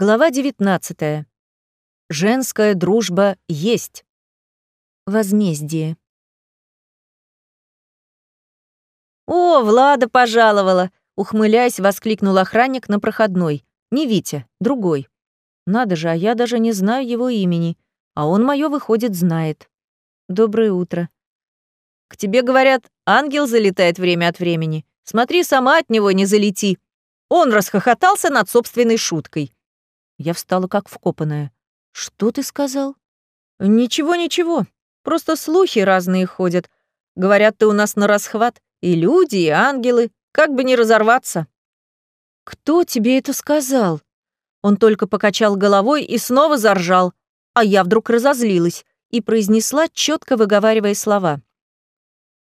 Глава 19. Женская дружба есть. Возмездие. «О, Влада пожаловала!» — ухмыляясь, воскликнул охранник на проходной. «Не Витя, другой. Надо же, а я даже не знаю его имени, а он моё выходит, знает. Доброе утро. К тебе, говорят, ангел залетает время от времени. Смотри, сама от него не залети». Он расхохотался над собственной шуткой. Я встала как вкопанная. «Что ты сказал?» «Ничего, ничего. Просто слухи разные ходят. Говорят, ты у нас на расхват. И люди, и ангелы. Как бы не разорваться». «Кто тебе это сказал?» Он только покачал головой и снова заржал, а я вдруг разозлилась и произнесла, четко выговаривая слова.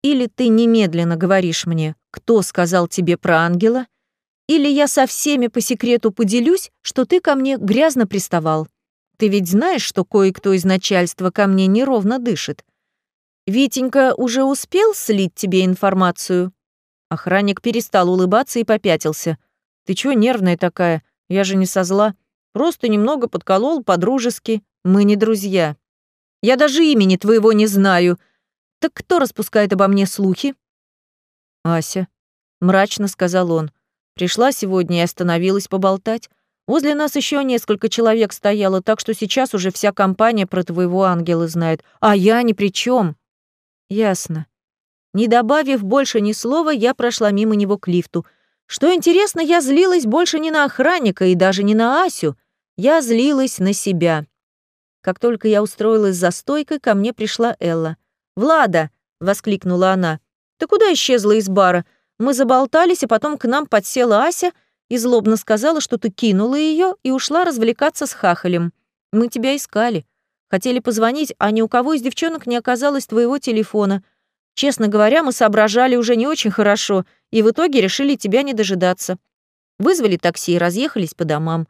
«Или ты немедленно говоришь мне, кто сказал тебе про ангела, или я со всеми по секрету поделюсь, что ты ко мне грязно приставал. Ты ведь знаешь, что кое-кто из начальства ко мне неровно дышит. Витенька уже успел слить тебе информацию?» Охранник перестал улыбаться и попятился. «Ты чё нервная такая? Я же не со зла. Просто немного подколол по-дружески. Мы не друзья. Я даже имени твоего не знаю. Так кто распускает обо мне слухи?» «Ася», — мрачно сказал он. «Пришла сегодня и остановилась поболтать. Возле нас еще несколько человек стояло, так что сейчас уже вся компания про твоего ангела знает. А я ни при чем. Ясно. Не добавив больше ни слова, я прошла мимо него к лифту. Что интересно, я злилась больше не на охранника и даже не на Асю. Я злилась на себя. Как только я устроилась за стойкой, ко мне пришла Элла. «Влада!» — воскликнула она. «Ты куда исчезла из бара? Мы заболтались, а потом к нам подсела Ася и злобно сказала, что ты кинула ее и ушла развлекаться с хахалем. Мы тебя искали. Хотели позвонить, а ни у кого из девчонок не оказалось твоего телефона. Честно говоря, мы соображали уже не очень хорошо, и в итоге решили тебя не дожидаться. Вызвали такси и разъехались по домам.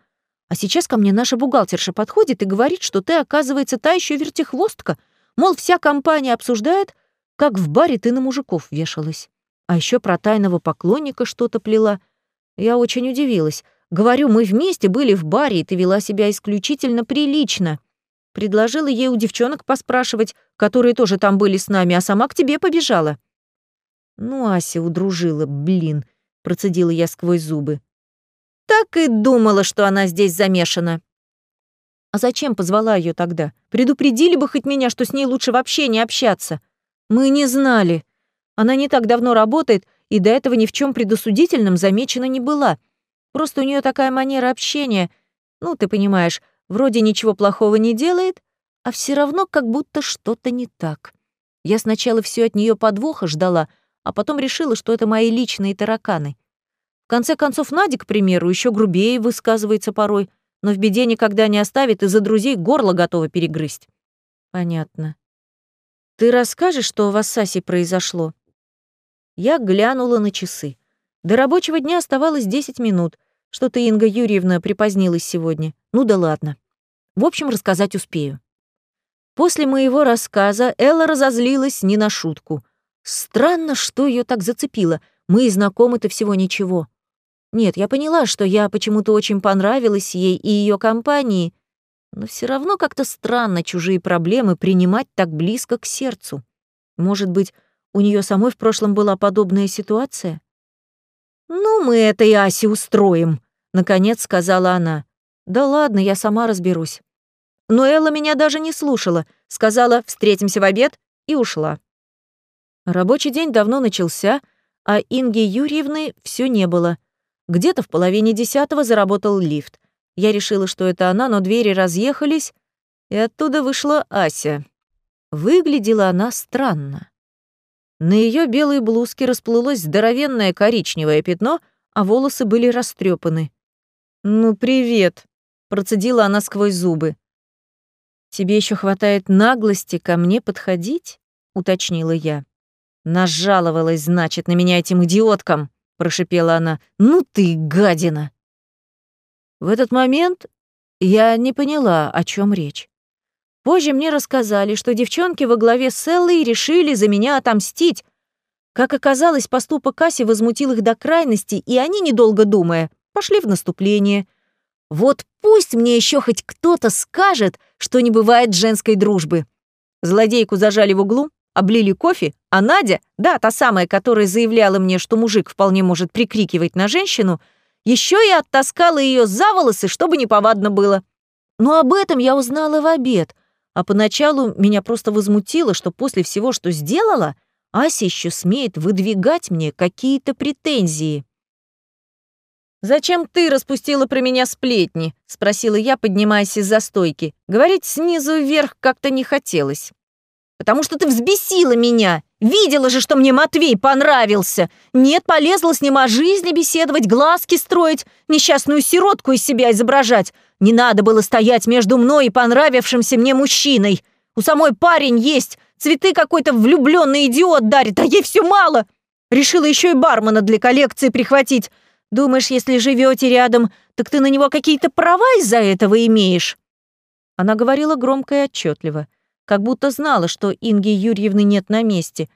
А сейчас ко мне наша бухгалтерша подходит и говорит, что ты, оказывается, та еще вертихвостка. Мол, вся компания обсуждает, как в баре ты на мужиков вешалась. А еще про тайного поклонника что-то плела — я очень удивилась. Говорю, мы вместе были в баре, и ты вела себя исключительно прилично. Предложила ей у девчонок поспрашивать, которые тоже там были с нами, а сама к тебе побежала. Ну, Ася удружила, блин, процедила я сквозь зубы. Так и думала, что она здесь замешана. А зачем позвала ее тогда? Предупредили бы хоть меня, что с ней лучше вообще не общаться. Мы не знали. Она не так давно работает, и до этого ни в чем предосудительном замечена не была. Просто у нее такая манера общения. Ну, ты понимаешь, вроде ничего плохого не делает, а все равно как будто что-то не так. Я сначала все от нее подвоха ждала, а потом решила, что это мои личные тараканы. В конце концов, Надя, к примеру, еще грубее высказывается порой, но в беде никогда не оставит и за друзей горло готова перегрызть. Понятно. Ты расскажешь, что с Асей произошло? Я глянула на часы. До рабочего дня оставалось 10 минут. Что-то Инга Юрьевна припозднилась сегодня. Ну да ладно. В общем, рассказать успею. После моего рассказа Элла разозлилась не на шутку. Странно, что ее так зацепило. Мы и знакомы-то всего ничего. Нет, я поняла, что я почему-то очень понравилась ей и ее компании, но все равно как-то странно чужие проблемы принимать так близко к сердцу. Может быть, у нее самой в прошлом была подобная ситуация? «Ну, мы этой Асе устроим», — наконец сказала она. «Да ладно, я сама разберусь». Но Элла меня даже не слушала, сказала «встретимся в обед» и ушла. Рабочий день давно начался, а Инги Юрьевны все не было. Где-то в половине десятого заработал лифт. Я решила, что это она, но двери разъехались, и оттуда вышла Ася. Выглядела она странно. На ее белой блузке расплылось здоровенное коричневое пятно, а волосы были растрепаны. «Ну, привет», — процедила она сквозь зубы. «Тебе еще хватает наглости ко мне подходить?» — уточнила я. «Нажаловалась, значит, на меня этим идиоткам», — прошипела она. «Ну ты, гадина!» В этот момент я не поняла, о чем речь. Позже мне рассказали, что девчонки во главе с Эллой решили за меня отомстить. Как оказалось, поступок Касси возмутил их до крайности, и они, недолго думая, пошли в наступление. Вот пусть мне еще хоть кто-то скажет, что не бывает женской дружбы. Злодейку зажали в углу, облили кофе, а Надя, да, та самая, которая заявляла мне, что мужик вполне может прикрикивать на женщину, еще и оттаскала ее за волосы, чтобы неповадно было. Но об этом я узнала в обед, а поначалу меня просто возмутило, что после всего, что сделала, Ася еще смеет выдвигать мне какие-то претензии. «Зачем ты распустила про меня сплетни?» — спросила я, поднимаясь из-за стойки. Говорить снизу вверх как-то не хотелось. «Потому что ты взбесила меня! Видела же, что мне Матвей понравился! Нет, полезла с ним о жизни беседовать, глазки строить, несчастную сиротку из себя изображать. Не надо было стоять между мной и понравившимся мне мужчиной. У самой парень есть, цветы какой-то влюбленный идиот дарит, а ей все мало. Решила еще и бармена для коллекции прихватить. Думаешь, если живете рядом, так ты на него какие-то права из-за этого имеешь?» Она говорила громко и отчетливо, как будто знала, что Инги Юрьевны нет на месте,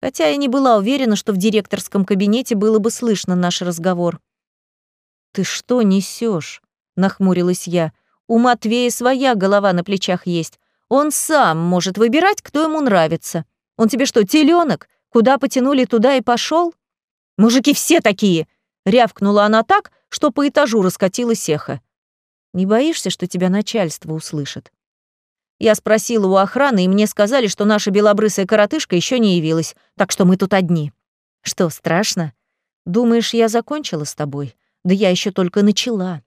хотя я не была уверена, что в директорском кабинете было бы слышно наш разговор. «Ты что несешь? нахмурилась я. «У Матвея своя голова на плечах есть. Он сам может выбирать, кто ему нравится. Он тебе что, теленок? Куда потянули, туда и пошел? Мужики все такие!» Рявкнула она так, что по этажу раскатилась эхо. «Не боишься, что тебя начальство услышит?» Я спросила у охраны, и мне сказали, что наша белобрысая коротышка еще не явилась, так что мы тут одни. Что, страшно? Думаешь, я закончила с тобой? Да я еще только начала.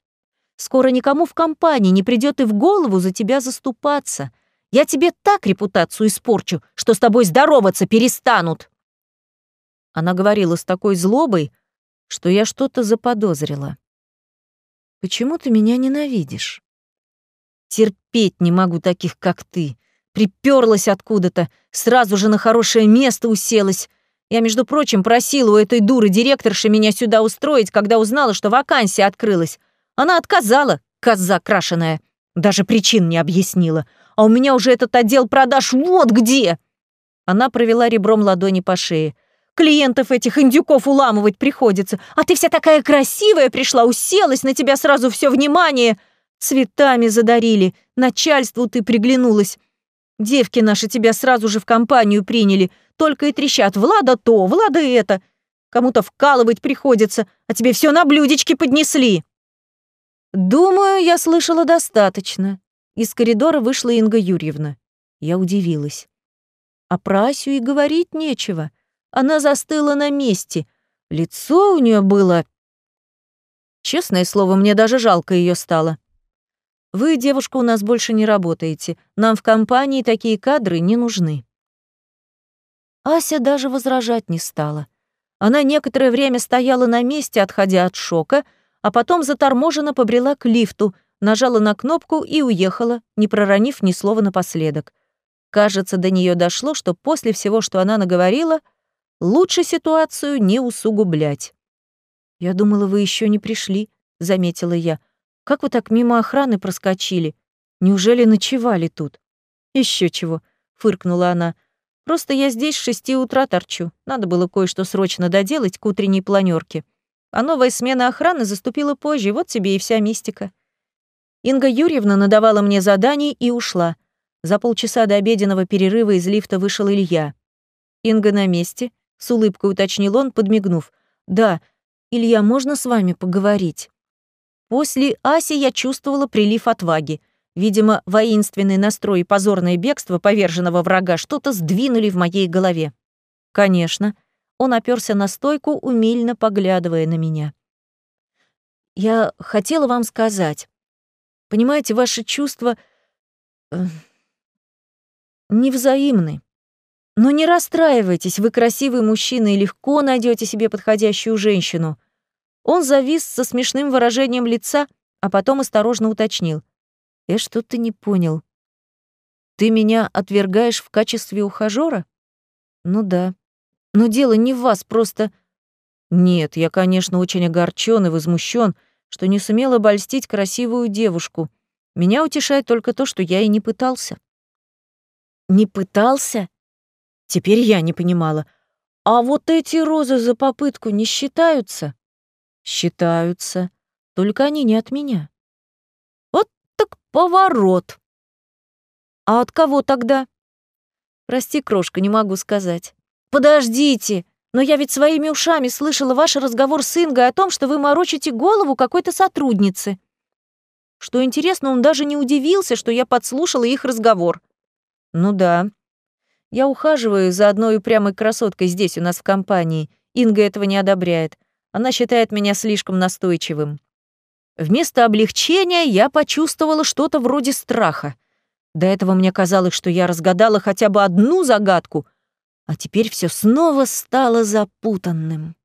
Скоро никому в компании не придет и в голову за тебя заступаться. Я тебе так репутацию испорчу, что с тобой здороваться перестанут. Она говорила с такой злобой, что я что-то заподозрила. «Почему ты меня ненавидишь?» «Терпеть не могу таких, как ты. Приперлась откуда-то, сразу же на хорошее место уселась. Я, между прочим, просила у этой дуры директорши меня сюда устроить, когда узнала, что вакансия открылась. Она отказала, коза крашеная. Даже причин не объяснила. А у меня уже этот отдел продаж вот где!» Она провела ребром ладони по шее. Клиентов этих индюков уламывать приходится. А ты вся такая красивая пришла, уселась, на тебя сразу все внимание. Цветами задарили, начальству ты приглянулась. Девки наши тебя сразу же в компанию приняли, только и трещат «Влада то, Влада это». Кому-то вкалывать приходится, а тебе все на блюдечке поднесли. Думаю, я слышала достаточно. Из коридора вышла Инга Юрьевна. Я удивилась. А про Асю и говорить нечего. Она застыла на месте. Лицо у нее было... Честное слово, мне даже жалко ее стало. Вы, девушка, у нас больше не работаете. Нам в компании такие кадры не нужны. Ася даже возражать не стала. Она некоторое время стояла на месте, отходя от шока, а потом заторможенно побрела к лифту, нажала на кнопку и уехала, не проронив ни слова напоследок. Кажется, до нее дошло, что после всего, что она наговорила — Лучше ситуацию не усугублять. «Я думала, вы еще не пришли», — заметила я. «Как вы так мимо охраны проскочили? Неужели ночевали тут?» Еще чего», — фыркнула она. «Просто я здесь с шести утра торчу. Надо было кое-что срочно доделать к утренней планерке. А новая смена охраны заступила позже, вот тебе и вся мистика». Инга Юрьевна надавала мне заданий и ушла. За полчаса до обеденного перерыва из лифта вышел Илья. «Инга на месте?» С улыбкой уточнил он, подмигнув. «Да, Илья, можно с вами поговорить?» После Аси я чувствовала прилив отваги. Видимо, воинственный настрой и позорное бегство поверженного врага что-то сдвинули в моей голове. «Конечно». Он оперся на стойку, умильно поглядывая на меня. «Я хотела вам сказать. Понимаете, ваши чувства... Э, невзаимны. Но не расстраивайтесь, вы красивый мужчина и легко найдете себе подходящую женщину. Он завис со смешным выражением лица, а потом осторожно уточнил. Я что-то не понял. Ты меня отвергаешь в качестве ухажёра? Ну да. Но дело не в вас, просто... Нет, я, конечно, очень огорчен и возмущен, что не сумел обольстить красивую девушку. Меня утешает только то, что я и не пытался. Не пытался? Теперь я не понимала. А вот эти розы за попытку не считаются? Считаются. Только они не от меня. поворот. А от кого тогда? Прости, крошка, не могу сказать. Подождите, но я ведь своими ушами слышала ваш разговор с Ингой о том, что вы морочите голову какой-то сотруднице. Что интересно, он даже не удивился, что я подслушала их разговор. Ну да. Я ухаживаю за одной упрямой красоткой здесь у нас в компании. Инга этого не одобряет. Она считает меня слишком настойчивым. Вместо облегчения я почувствовала что-то вроде страха. До этого мне казалось, что я разгадала хотя бы одну загадку, а теперь все снова стало запутанным.